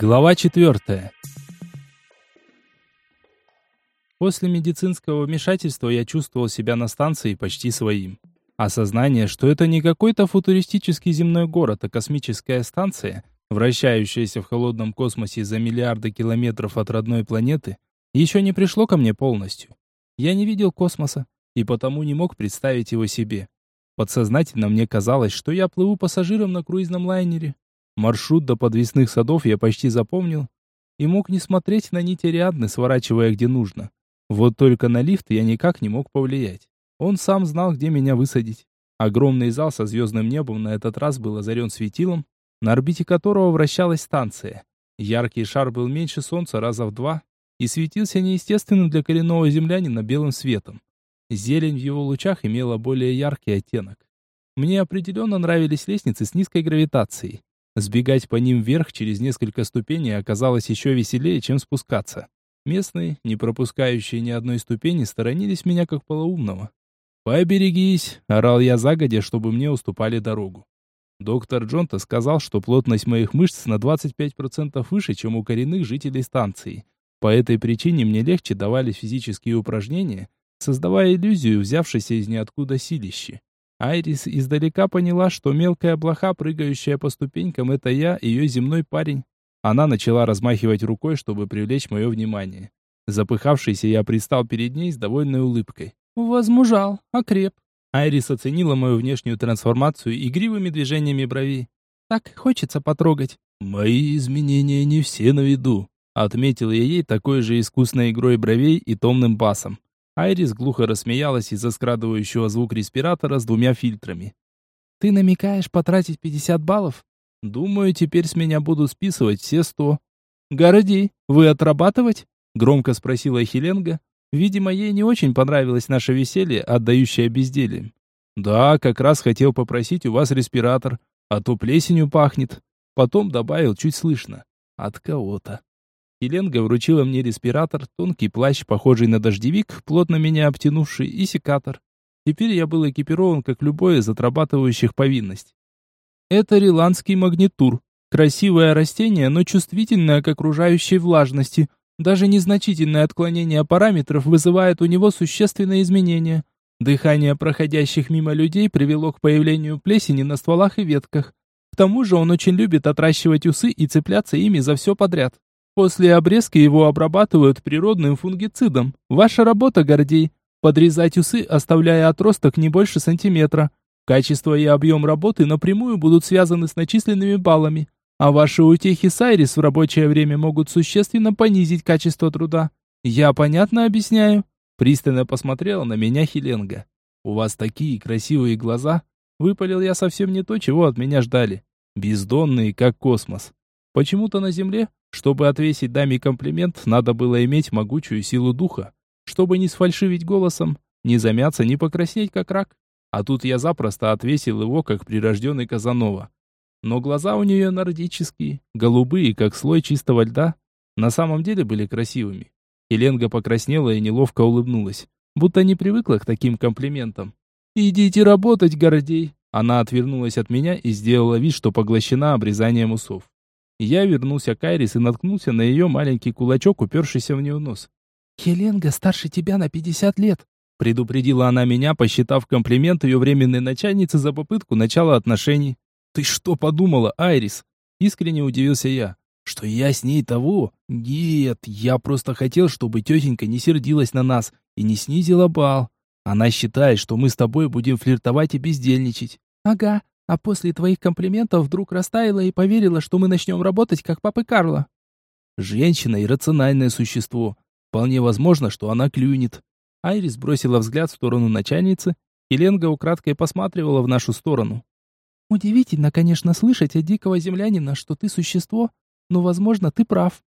Глава 4. После медицинского вмешательства я чувствовал себя на станции почти своим. Осознание, что это не какой-то футуристический земной город, а космическая станция, вращающаяся в холодном космосе за миллиарды километров от родной планеты, еще не пришло ко мне полностью. Я не видел космоса, и потому не мог представить его себе. Подсознательно мне казалось, что я плыву пассажиром на круизном лайнере, Маршрут до подвесных садов я почти запомнил и мог не смотреть на нити Ариадны, сворачивая где нужно. Вот только на лифт я никак не мог повлиять. Он сам знал, где меня высадить. Огромный зал со звездным небом на этот раз был озарен светилом, на орбите которого вращалась станция. Яркий шар был меньше солнца раза в два и светился неестественным для коренного землянина белым светом. Зелень в его лучах имела более яркий оттенок. Мне определенно нравились лестницы с низкой гравитацией. Сбегать по ним вверх через несколько ступеней оказалось еще веселее, чем спускаться. Местные, не пропускающие ни одной ступени, сторонились меня как полоумного. «Поберегись!» — орал я загодя, чтобы мне уступали дорогу. Доктор Джонта сказал, что плотность моих мышц на 25% выше, чем у коренных жителей станции. По этой причине мне легче давались физические упражнения, создавая иллюзию взявшейся из ниоткуда силищи. Айрис издалека поняла, что мелкая блоха, прыгающая по ступенькам, это я, ее земной парень. Она начала размахивать рукой, чтобы привлечь мое внимание. Запыхавшийся, я пристал перед ней с довольной улыбкой. «Возмужал, окреп». Айрис оценила мою внешнюю трансформацию игривыми движениями бровей. «Так хочется потрогать». «Мои изменения не все на виду», — отметил я ей такой же искусной игрой бровей и томным басом. Айрис глухо рассмеялась из-за скрадывающего звук респиратора с двумя фильтрами. «Ты намекаешь потратить 50 баллов? Думаю, теперь с меня будут списывать все сто». «Городи, вы отрабатывать?» — громко спросила Хеленга. Видимо, ей не очень понравилось наше веселье, отдающее бездельем. «Да, как раз хотел попросить у вас респиратор, а то плесенью пахнет». Потом добавил чуть слышно. «От кого-то». Еленга вручила мне респиратор, тонкий плащ, похожий на дождевик, плотно меня обтянувший, и секатор. Теперь я был экипирован, как любой из отрабатывающих повинность. Это риландский магнитур. Красивое растение, но чувствительное к окружающей влажности. Даже незначительное отклонение параметров вызывает у него существенные изменения. Дыхание проходящих мимо людей привело к появлению плесени на стволах и ветках. К тому же он очень любит отращивать усы и цепляться ими за все подряд. После обрезки его обрабатывают природным фунгицидом. Ваша работа, Гордей, подрезать усы, оставляя отросток не больше сантиметра. Качество и объем работы напрямую будут связаны с начисленными баллами, а ваши утехи с Айрис в рабочее время могут существенно понизить качество труда. Я понятно объясняю? Пристально посмотрела на меня Хеленга. У вас такие красивые глаза. Выпалил я совсем не то, чего от меня ждали. Бездонные, как космос. Почему-то на Земле чтобы отвесить даме комплимент, надо было иметь могучую силу духа, чтобы не сфальшивить голосом, не замяться, не покраснеть, как рак. А тут я запросто отвесил его, как прирожденный Казанова. Но глаза у нее нордические, голубые, как слой чистого льда, на самом деле были красивыми. Еленга покраснела и неловко улыбнулась, будто не привыкла к таким комплиментам. «Идите работать, Гордей!» Она отвернулась от меня и сделала вид, что поглощена обрезанием усов. Я вернулся к Айрис и наткнулся на ее маленький кулачок, упершийся в нее нос. «Хеленга старше тебя на пятьдесят лет», — предупредила она меня, посчитав комплимент ее временной начальнице за попытку начала отношений. «Ты что подумала, Айрис?» — искренне удивился я. «Что я с ней того? Нет, я просто хотел, чтобы тетенька не сердилась на нас и не снизила бал. Она считает, что мы с тобой будем флиртовать и бездельничать». «Ага, а после твоих комплиментов вдруг растаяла и поверила, что мы начнем работать, как папы Карла. Женщина — иррациональное существо. Вполне возможно, что она клюнет. Айрис бросила взгляд в сторону начальницы, и Ленга украдкой посматривала в нашу сторону. «Удивительно, конечно, слышать от дикого землянина, что ты существо, но, возможно, ты прав.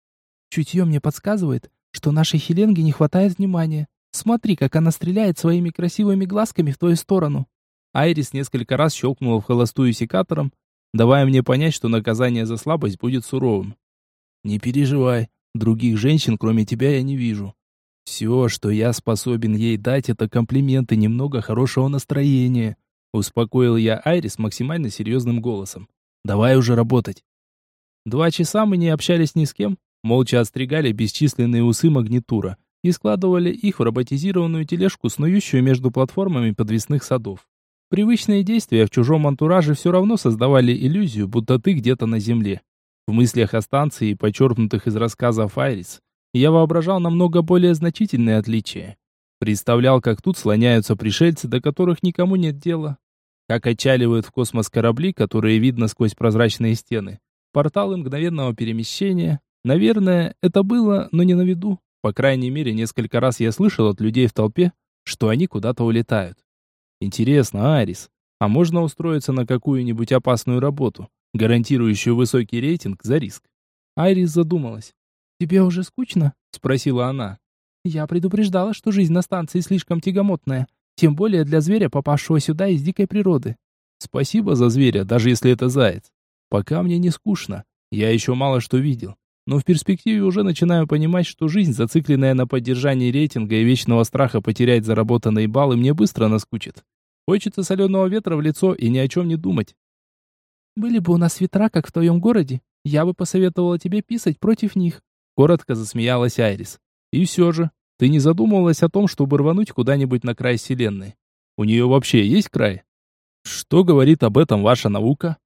Чутье мне подсказывает, что нашей Хеленге не хватает внимания. Смотри, как она стреляет своими красивыми глазками в твою сторону». Айрис несколько раз щелкнула в холостую секатором, давая мне понять, что наказание за слабость будет суровым. «Не переживай, других женщин, кроме тебя, я не вижу. Все, что я способен ей дать, это комплименты, немного хорошего настроения», успокоил я Айрис максимально серьезным голосом. «Давай уже работать». Два часа мы не общались ни с кем, молча отстригали бесчисленные усы магнитура и складывали их в роботизированную тележку, снующую между платформами подвесных садов. Привычные действия в чужом антураже все равно создавали иллюзию, будто ты где-то на земле. В мыслях о станции, почерпнутых из рассказов Айрис, я воображал намного более значительные отличия. Представлял, как тут слоняются пришельцы, до которых никому нет дела. Как отчаливают в космос корабли, которые видно сквозь прозрачные стены. Порталы мгновенного перемещения. Наверное, это было, но не на виду. По крайней мере, несколько раз я слышал от людей в толпе, что они куда-то улетают. Интересно, Арис, а можно устроиться на какую-нибудь опасную работу, гарантирующую высокий рейтинг за риск? Айрис задумалась. «Тебе уже скучно?» — спросила она. «Я предупреждала, что жизнь на станции слишком тягомотная, тем более для зверя, попавшего сюда из дикой природы». «Спасибо за зверя, даже если это заяц. Пока мне не скучно. Я еще мало что видел. Но в перспективе уже начинаю понимать, что жизнь, зацикленная на поддержании рейтинга и вечного страха потерять заработанные баллы, мне быстро наскучит. Хочется соленого ветра в лицо и ни о чем не думать. «Были бы у нас ветра, как в твоем городе, я бы посоветовала тебе писать против них», коротко засмеялась Айрис. «И все же, ты не задумывалась о том, чтобы рвануть куда-нибудь на край Вселенной? У нее вообще есть край?» «Что говорит об этом ваша наука?»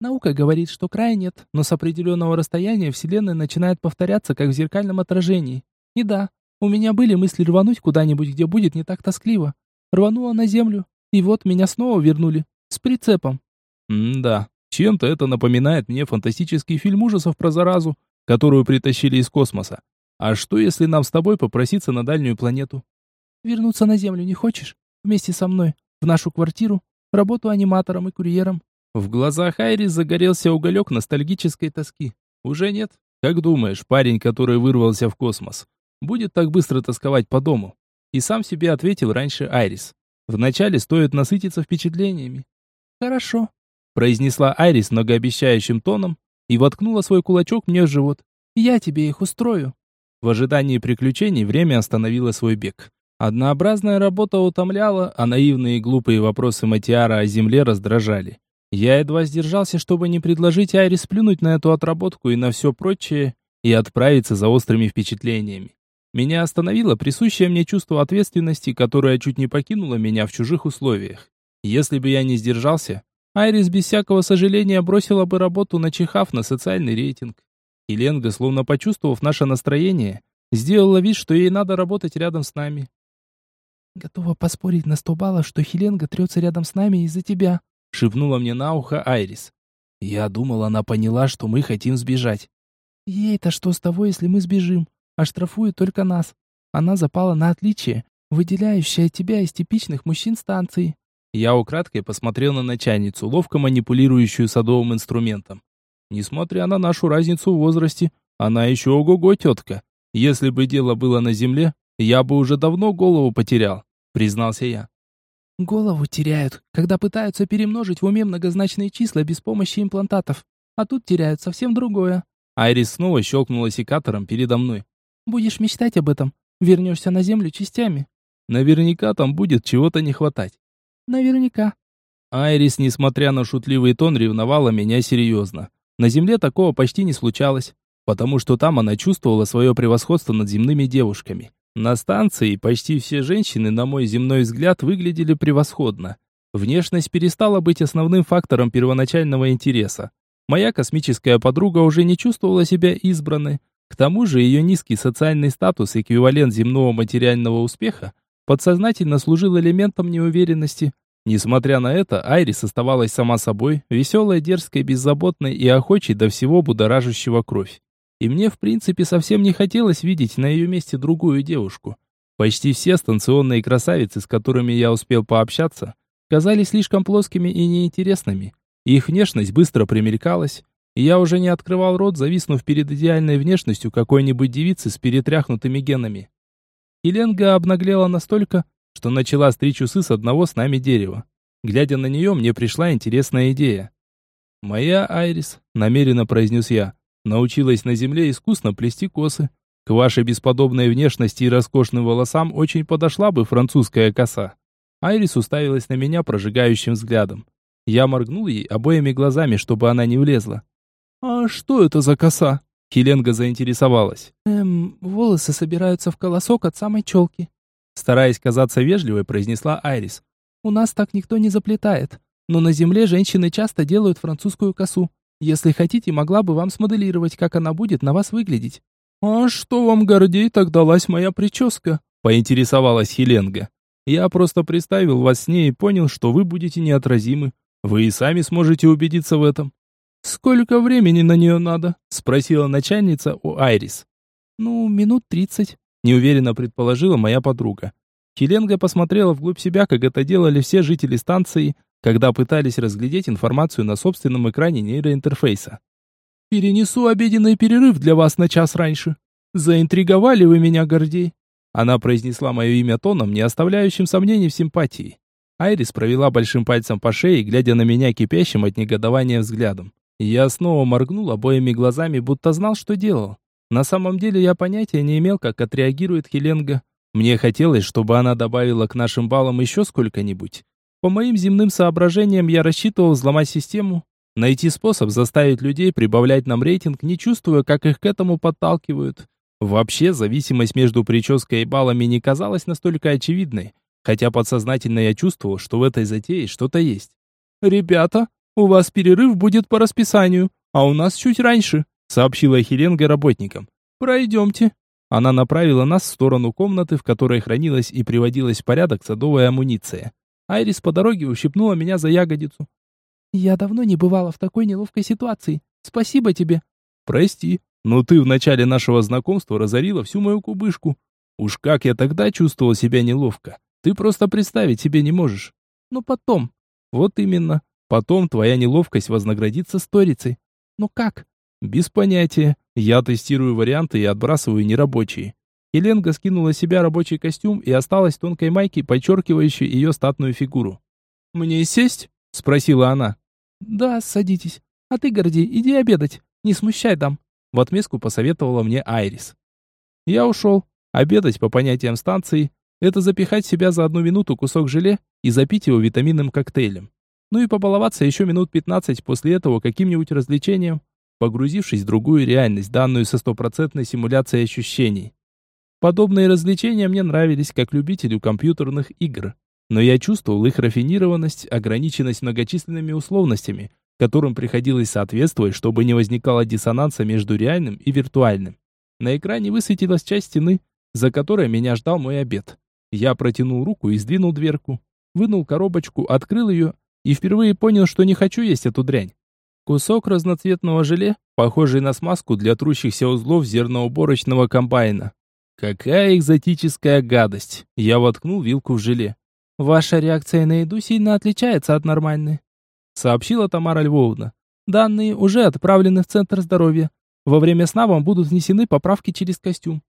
«Наука говорит, что края нет, но с определенного расстояния Вселенная начинает повторяться, как в зеркальном отражении. И да, у меня были мысли рвануть куда-нибудь, где будет не так тоскливо. Рванула на Землю, и вот меня снова вернули. С прицепом. М-да. Чем-то это напоминает мне фантастический фильм ужасов про заразу, которую притащили из космоса. А что, если нам с тобой попроситься на дальнюю планету? Вернуться на Землю не хочешь? Вместе со мной. В нашу квартиру. Работу аниматором и курьером. В глазах Айрис загорелся уголек ностальгической тоски. Уже нет? Как думаешь, парень, который вырвался в космос, будет так быстро тосковать по дому? И сам себе ответил раньше Айрис. Вначале стоит насытиться впечатлениями. Хорошо, произнесла Айрис многообещающим тоном и воткнула свой кулачок мне в живот. Я тебе их устрою. В ожидании приключений время остановило свой бег. Однообразная работа утомляла, а наивные и глупые вопросы Матиара о земле раздражали. Я едва сдержался, чтобы не предложить Айрис плюнуть на эту отработку и на все прочее, и отправиться за острыми впечатлениями. Меня остановило присущее мне чувство ответственности, которое чуть не покинуло меня в чужих условиях. Если бы я не сдержался, Айрис без всякого сожаления бросила бы работу, начихав на социальный рейтинг. И Ленга, словно почувствовав наше настроение, сделала вид, что ей надо работать рядом с нами. «Готова поспорить на сто баллов, что Хеленга трется рядом с нами из-за тебя», шепнула мне на ухо Айрис. Я думал, она поняла, что мы хотим сбежать. «Ей-то что с того, если мы сбежим? А штрафует только нас. Она запала на отличие, выделяющее тебя из типичных мужчин станции. Я украдкой посмотрел на начальницу, ловко манипулирующую садовым инструментом. Несмотря на нашу разницу в возрасте, она еще ого-го тетка. Если бы дело было на земле, я бы уже давно голову потерял, признался я. Голову теряют, когда пытаются перемножить в уме многозначные числа без помощи имплантатов. А тут теряют совсем другое. Айрис снова щелкнула секатором передо мной. Будешь мечтать об этом, вернешься на землю частями. Наверняка там будет чего-то не хватать. Наверняка. Айрис, несмотря на шутливый тон, ревновала меня серьезно. На земле такого почти не случалось, потому что там она чувствовала свое превосходство над земными девушками. На станции почти все женщины, на мой земной взгляд, выглядели превосходно. Внешность перестала быть основным фактором первоначального интереса. Моя космическая подруга уже не чувствовала себя избранной, к тому же ее низкий социальный статус, эквивалент земного материального успеха, подсознательно служил элементом неуверенности. Несмотря на это, Айрис оставалась сама собой, веселой, дерзкой, беззаботной и охочей до всего будоражащего кровь. И мне, в принципе, совсем не хотелось видеть на ее месте другую девушку. Почти все станционные красавицы, с которыми я успел пообщаться, казались слишком плоскими и неинтересными. Их внешность быстро примелькалась, я уже не открывал рот, зависнув перед идеальной внешностью какой-нибудь девицы с перетряхнутыми генами. Еленга обнаглела настолько, что начала стричь усы с одного с нами дерева. Глядя на нее, мне пришла интересная идея. «Моя Айрис», — намеренно произнес я, — «научилась на земле искусно плести косы. К вашей бесподобной внешности и роскошным волосам очень подошла бы французская коса». Айрис уставилась на меня прожигающим взглядом. Я моргнул ей обоими глазами, чтобы она не влезла. «А что это за коса?» Хеленга заинтересовалась. «Эм, волосы собираются в колосок от самой челки». Стараясь казаться вежливой, произнесла Айрис. «У нас так никто не заплетает. Но на земле женщины часто делают французскую косу. Если хотите, могла бы вам смоделировать, как она будет на вас выглядеть». «А что вам, Гордей, так далась моя прическа?» Поинтересовалась Хеленга. «Я просто представил вас с ней и понял, что вы будете неотразимы. Вы и сами сможете убедиться в этом». «Сколько времени на нее надо?» Спросила начальница у Айрис. «Ну, минут тридцать», неуверенно предположила моя подруга. Хеленга посмотрела вглубь себя, как это делали все жители станции, когда пытались разглядеть информацию на собственном экране нейроинтерфейса. «Перенесу обеденный перерыв для вас на час раньше. Заинтриговали вы меня, Гордей». Она произнесла мое имя тоном, не оставляющим сомнений в симпатии. Айрис провела большим пальцем по шее, глядя на меня кипящим от негодования взглядом. Я снова моргнул обоими глазами, будто знал, что делал. На самом деле я понятия не имел, как отреагирует Хеленга. Мне хотелось, чтобы она добавила к нашим баллам еще сколько-нибудь. По моим земным соображениям я рассчитывал взломать систему, найти способ заставить людей прибавлять нам рейтинг, не чувствуя, как их к этому подталкивают. Вообще, зависимость между прической и баллами не казалась настолько очевидной, хотя подсознательно я чувствовал, что в этой затее что-то есть. «Ребята, у вас перерыв будет по расписанию, а у нас чуть раньше», сообщила Хеленга работникам. «Пройдемте». Она направила нас в сторону комнаты, в которой хранилась и приводилась в порядок садовая амуниция. Айрис по дороге ущипнула меня за ягодицу. «Я давно не бывала в такой неловкой ситуации. Спасибо тебе». «Прости, но ты в начале нашего знакомства разорила всю мою кубышку. Уж как я тогда чувствовал себя неловко. Ты просто представить себе не можешь. Но потом...» «Вот именно. Потом твоя неловкость вознаградится сторицей». «Но как?» «Без понятия. Я тестирую варианты и отбрасываю нерабочие. Еленга скинула с себя рабочий костюм и осталась в тонкой майке, подчеркивающей ее статную фигуру. «Мне сесть?» — спросила она. «Да, садитесь. А ты, Горди, иди обедать. Не смущай дам». В отместку посоветовала мне Айрис. Я ушел. Обедать, по понятиям станции, это запихать себя за одну минуту кусок желе и запить его витаминным коктейлем. Ну и побаловаться еще минут 15 после этого каким-нибудь развлечением, погрузившись в другую реальность, данную со стопроцентной симуляцией ощущений. Подобные развлечения мне нравились как любителю компьютерных игр, но я чувствовал их рафинированность, ограниченность многочисленными условностями, которым приходилось соответствовать, чтобы не возникало диссонанса между реальным и виртуальным. На экране высветилась часть стены, за которой меня ждал мой обед. Я протянул руку и сдвинул дверку, вынул коробочку, открыл ее и впервые понял, что не хочу есть эту дрянь. Кусок разноцветного желе, похожий на смазку для трущихся узлов зерноуборочного комбайна. Какая экзотическая гадость. Я воткнул вилку в желе. Ваша реакция на еду сильно отличается от нормальной, сообщила Тамара Львовна. Данные уже отправлены в центр здоровья. Во время сна вам будут внесены поправки через костюм.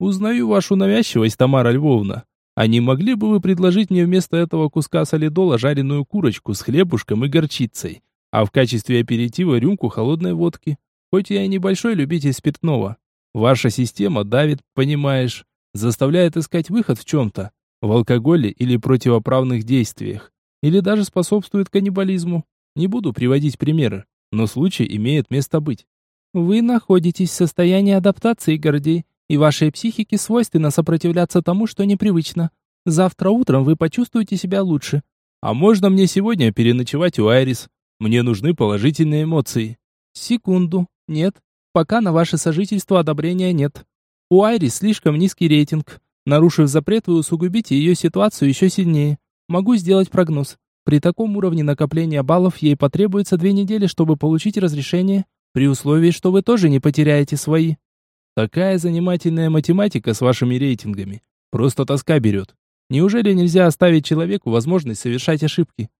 Узнаю вашу навязчивость, Тамара Львовна. А не могли бы вы предложить мне вместо этого куска солидола жареную курочку с хлебушком и горчицей, а в качестве аперитива рюмку холодной водки? Хоть я и небольшой любитель спиртного. Ваша система давит, понимаешь, заставляет искать выход в чем-то, в алкоголе или противоправных действиях, или даже способствует каннибализму. Не буду приводить примеры, но случай имеет место быть. Вы находитесь в состоянии адаптации, Гордей, и вашей психике свойственно сопротивляться тому, что непривычно. Завтра утром вы почувствуете себя лучше. А можно мне сегодня переночевать у Айрис? Мне нужны положительные эмоции. Секунду. Нет, Пока на ваше сожительство одобрения нет. У Айрис слишком низкий рейтинг. Нарушив запрет, вы усугубите ее ситуацию еще сильнее. Могу сделать прогноз. При таком уровне накопления баллов ей потребуется две недели, чтобы получить разрешение, при условии, что вы тоже не потеряете свои. Такая занимательная математика с вашими рейтингами. Просто тоска берет. Неужели нельзя оставить человеку возможность совершать ошибки?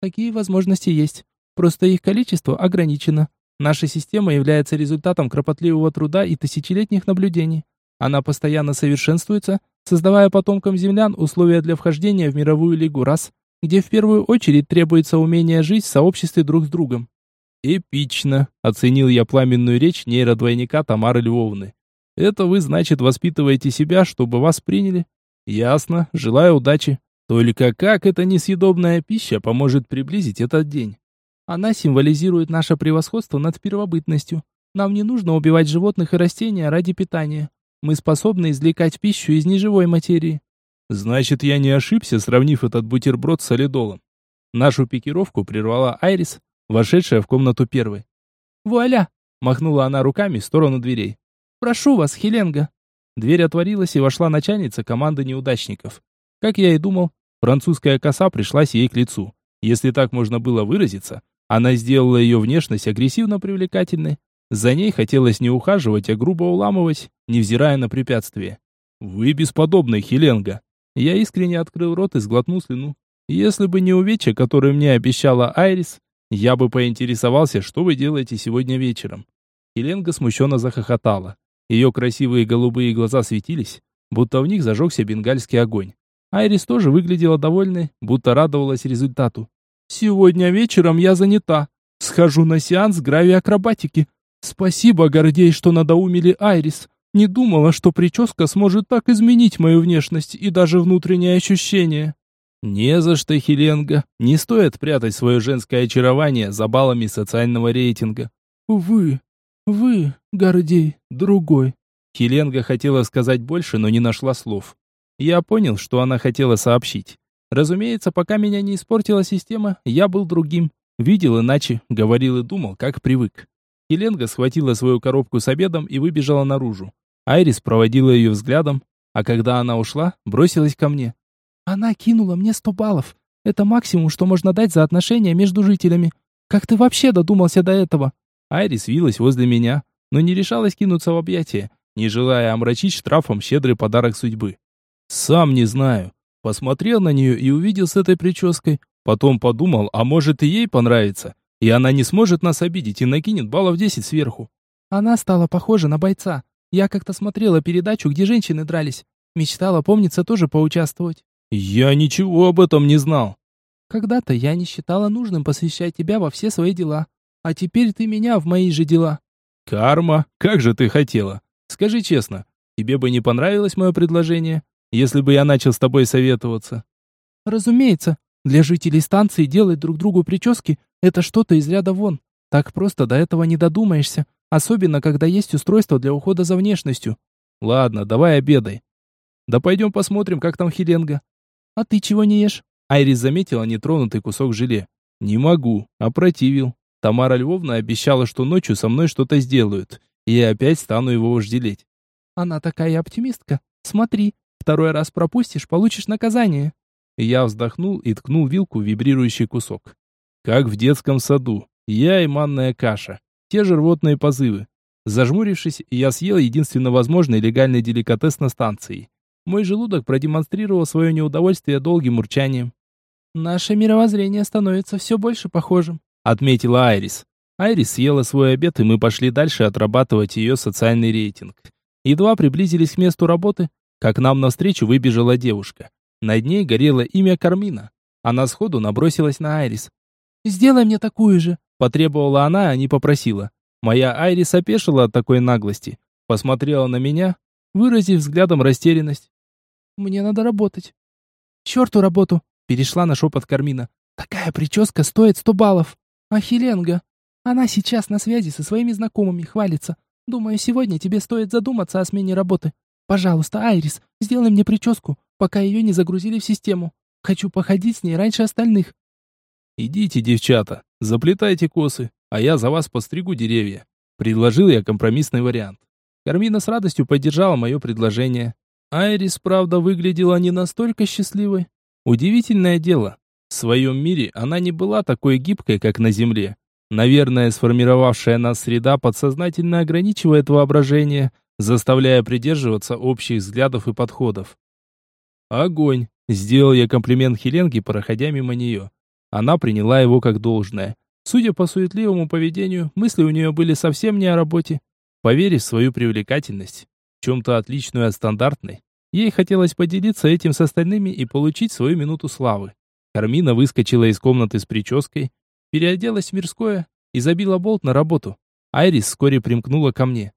Такие возможности есть. Просто их количество ограничено. Наша система является результатом кропотливого труда и тысячелетних наблюдений. Она постоянно совершенствуется, создавая потомкам землян условия для вхождения в мировую лигу рас, где в первую очередь требуется умение жить в сообществе друг с другом. Эпично, оценил я пламенную речь нейродвойника Тамары Львовны. Это вы, значит, воспитываете себя, чтобы вас приняли? Ясно, желаю удачи. Только как эта несъедобная пища поможет приблизить этот день? Она символизирует наше превосходство над первобытностью. Нам не нужно убивать животных и растения ради питания. Мы способны извлекать пищу из неживой материи. Значит, я не ошибся, сравнив этот бутерброд с солидолом. Нашу пикировку прервала Айрис, вошедшая в комнату первой. «Вуаля!» — махнула она руками в сторону дверей. «Прошу вас, Хеленга!» Дверь отворилась, и вошла начальница команды неудачников. Как я и думал, французская коса пришлась ей к лицу. Если так можно было выразиться, она сделала ее внешность агрессивно привлекательной. За ней хотелось не ухаживать, а грубо уламывать, невзирая на препятствия. «Вы бесподобный, Хеленга!» Я искренне открыл рот и сглотнул слюну. Если бы не увечья, которые мне обещала Айрис, я бы поинтересовался, что вы делаете сегодня вечером. Хеленга смущенно захохотала. Ее красивые голубые глаза светились, будто в них зажегся бенгальский огонь. Айрис тоже выглядела довольной, будто радовалась результату. «Сегодня вечером я занята. Схожу на сеанс гравиакробатики. Спасибо, Гордей, что надоумили Айрис. Не думала, что прическа сможет так изменить мою внешность и даже внутренние ощущения». «Не за что, Хеленга. Не стоит прятать свое женское очарование за баллами социального рейтинга». «Вы, вы, Гордей, другой». Хеленга хотела сказать больше, но не нашла слов. Я понял, что она хотела сообщить. Разумеется, пока меня не испортила система, я был другим. Видел иначе, говорил и думал, как привык. Хеленга схватила свою коробку с обедом и выбежала наружу. Айрис проводила ее взглядом, а когда она ушла, бросилась ко мне. Она кинула мне сто баллов. Это максимум, что можно дать за отношения между жителями. Как ты вообще додумался до этого? Айрис вилась возле меня, но не решалась кинуться в объятия, не желая омрачить штрафом щедрый подарок судьбы. Сам не знаю. Посмотрел на нее и увидел с этой прической. Потом подумал, а может и ей понравится. И она не сможет нас обидеть и накинет баллов десять сверху. Она стала похожа на бойца. Я как-то смотрела передачу, где женщины дрались. Мечтала, помнится, тоже поучаствовать. Я ничего об этом не знал. Когда-то я не считала нужным посвящать тебя во все свои дела. А теперь ты меня в мои же дела. Карма, как же ты хотела? Скажи честно, тебе бы не понравилось мое предложение, если бы я начал с тобой советоваться? Разумеется, для жителей станции делать друг другу прически – это что-то из ряда вон. Так просто до этого не додумаешься, особенно когда есть устройство для ухода за внешностью. Ладно, давай обедай. Да пойдем посмотрим, как там Хеленга. А ты чего не ешь? Айрис заметила нетронутый кусок желе. Не могу, опротивил. Тамара Львовна обещала, что ночью со мной что-то сделают, и я опять стану его вожделеть. Она такая оптимистка. Смотри, второй раз пропустишь, получишь наказание. Я вздохнул и ткнул вилку в вибрирующий кусок. Как в детском саду. Я и манная каша. Те же рвотные позывы. Зажмурившись, я съел единственно возможный легальный деликатес на станции. Мой желудок продемонстрировал свое неудовольствие долгим урчанием. «Наше мировоззрение становится все больше похожим», отметила Айрис. Айрис съела свой обед, и мы пошли дальше отрабатывать ее социальный рейтинг. Едва приблизились к месту работы, как нам навстречу выбежала девушка. Над ней горело имя Кармина. Она сходу набросилась на Айрис. «Сделай мне такую же», — потребовала она, а не попросила. Моя Айрис опешила от такой наглости, посмотрела на меня, выразив взглядом растерянность. «Мне надо работать». «Черту работу!» — перешла на шепот Кармина. «Такая прическа стоит сто баллов». А Хеленга? Она сейчас на связи со своими знакомыми, хвалится. Думаю, сегодня тебе стоит задуматься о смене работы. Пожалуйста, Айрис, сделай мне прическу, пока ее не загрузили в систему. Хочу походить с ней раньше остальных. Идите, девчата, заплетайте косы, а я за вас постригу деревья. Предложил я компромиссный вариант. Кармина с радостью поддержала мое предложение. Айрис, правда, выглядела не настолько счастливой. Удивительное дело, в своем мире она не была такой гибкой, как на Земле. Наверное, сформировавшая нас среда подсознательно ограничивает воображение, заставляя придерживаться общих взглядов и подходов. «Огонь!» – сделал я комплимент Хеленке, проходя мимо нее. Она приняла его как должное. Судя по суетливому поведению, мысли у нее были совсем не о работе. Поверив в свою привлекательность, в чем-то отличную от стандартной, ей хотелось поделиться этим с остальными и получить свою минуту славы. Кармина выскочила из комнаты с прической, переоделась в мирское и забила болт на работу. Айрис вскоре примкнула ко мне.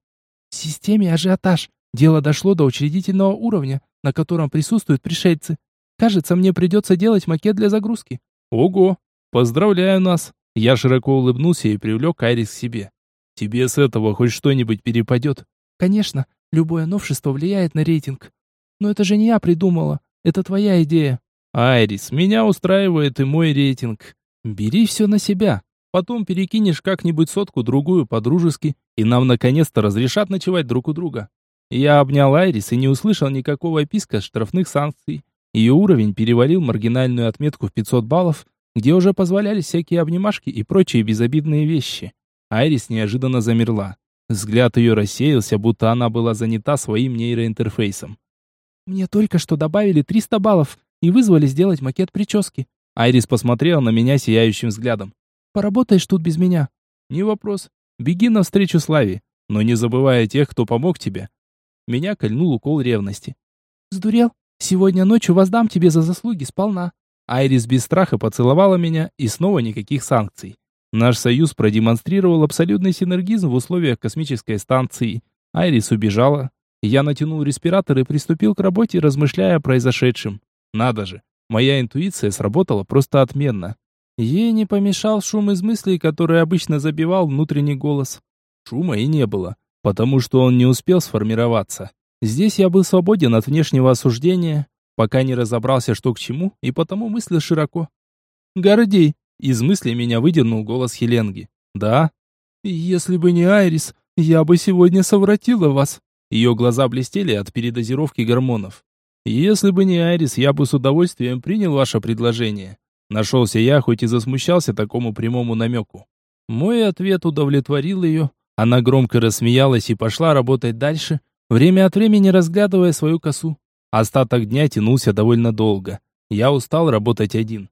В системе ажиотаж. Дело дошло до учредительного уровня, на котором присутствуют пришельцы. Кажется, мне придется делать макет для загрузки. Ого! Поздравляю нас! Я широко улыбнулся и привлек Айрис к себе. «Тебе с этого хоть что-нибудь перепадет?» «Конечно, любое новшество влияет на рейтинг. Но это же не я придумала, это твоя идея». «Айрис, меня устраивает и мой рейтинг. Бери все на себя. Потом перекинешь как-нибудь сотку-другую по-дружески, и нам наконец-то разрешат ночевать друг у друга». Я обнял Айрис и не услышал никакого писка штрафных санкций. Ее уровень перевалил маргинальную отметку в 500 баллов, где уже позволялись всякие обнимашки и прочие безобидные вещи. Айрис неожиданно замерла. Взгляд ее рассеялся, будто она была занята своим нейроинтерфейсом. «Мне только что добавили 300 баллов и вызвали сделать макет прически». Айрис посмотрела на меня сияющим взглядом. «Поработаешь тут без меня?» «Не вопрос. Беги навстречу славе, но не забывай о тех, кто помог тебе». Меня кольнул укол ревности. «Сдурел? Сегодня ночью воздам тебе за заслуги сполна». Айрис без страха поцеловала меня, и снова никаких санкций. Наш союз продемонстрировал абсолютный синергизм в условиях космической станции. Айрис убежала. Я натянул респиратор и приступил к работе, размышляя о произошедшем. Надо же, моя интуиция сработала просто отменно. Ей не помешал шум из мыслей, который обычно забивал внутренний голос. Шума и не было, потому что он не успел сформироваться. Здесь я был свободен от внешнего осуждения, пока не разобрался, что к чему, и потому мыслил широко. «Гордей!» — из мысли меня выдернул голос Хеленги. «Да?» «Если бы не Айрис, я бы сегодня совратила вас». Ее глаза блестели от передозировки гормонов. «Если бы не Айрис, я бы с удовольствием принял ваше предложение». Нашелся я, хоть и засмущался такому прямому намеку. Мой ответ удовлетворил ее. Она громко рассмеялась и пошла работать дальше, время от времени разглядывая свою косу. Остаток дня тянулся довольно долго. Я устал работать один.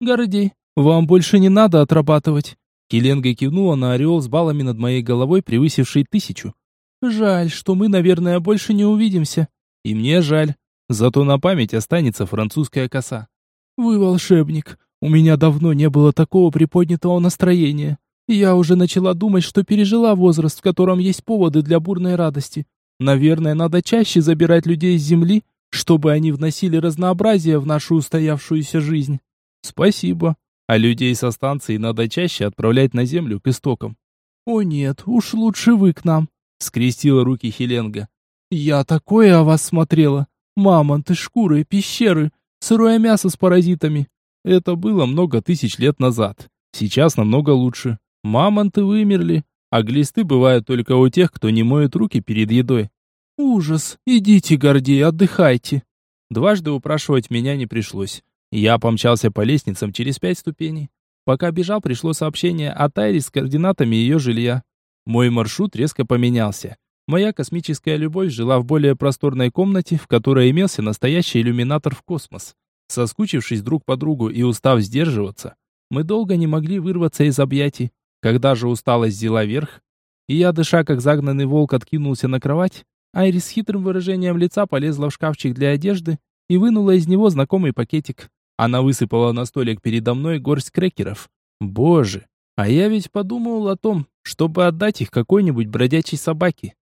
«Гордей, вам больше не надо отрабатывать». Келенга кивнула на орел с баллами над моей головой, превысивший тысячу. «Жаль, что мы, наверное, больше не увидимся». «И мне жаль. Зато на память останется французская коса». «Вы волшебник. У меня давно не было такого приподнятого настроения. Я уже начала думать, что пережила возраст, в котором есть поводы для бурной радости. Наверное, надо чаще забирать людей с земли чтобы они вносили разнообразие в нашу устоявшуюся жизнь. Спасибо. А людей со станции надо чаще отправлять на землю к истокам. О нет, уж лучше вы к нам, скрестила руки Хеленга. Я такое о вас смотрела. Мамонты, шкуры, пещеры, сырое мясо с паразитами. Это было много тысяч лет назад. Сейчас намного лучше. Мамонты вымерли, а глисты бывают только у тех, кто не моет руки перед едой. «Ужас! Идите, Гордей, отдыхайте!» Дважды упрашивать меня не пришлось. Я помчался по лестницам через пять ступеней. Пока бежал, пришло сообщение от Айри с координатами ее жилья. Мой маршрут резко поменялся. Моя космическая любовь жила в более просторной комнате, в которой имелся настоящий иллюминатор в космос. Соскучившись друг по другу и устав сдерживаться, мы долго не могли вырваться из объятий. Когда же усталость взяла верх, и я, дыша как загнанный волк, откинулся на кровать, Айрис с хитрым выражением лица полезла в шкафчик для одежды и вынула из него знакомый пакетик. Она высыпала на столик передо мной горсть крекеров. Боже, а я ведь подумал о том, чтобы отдать их какой-нибудь бродячей собаке.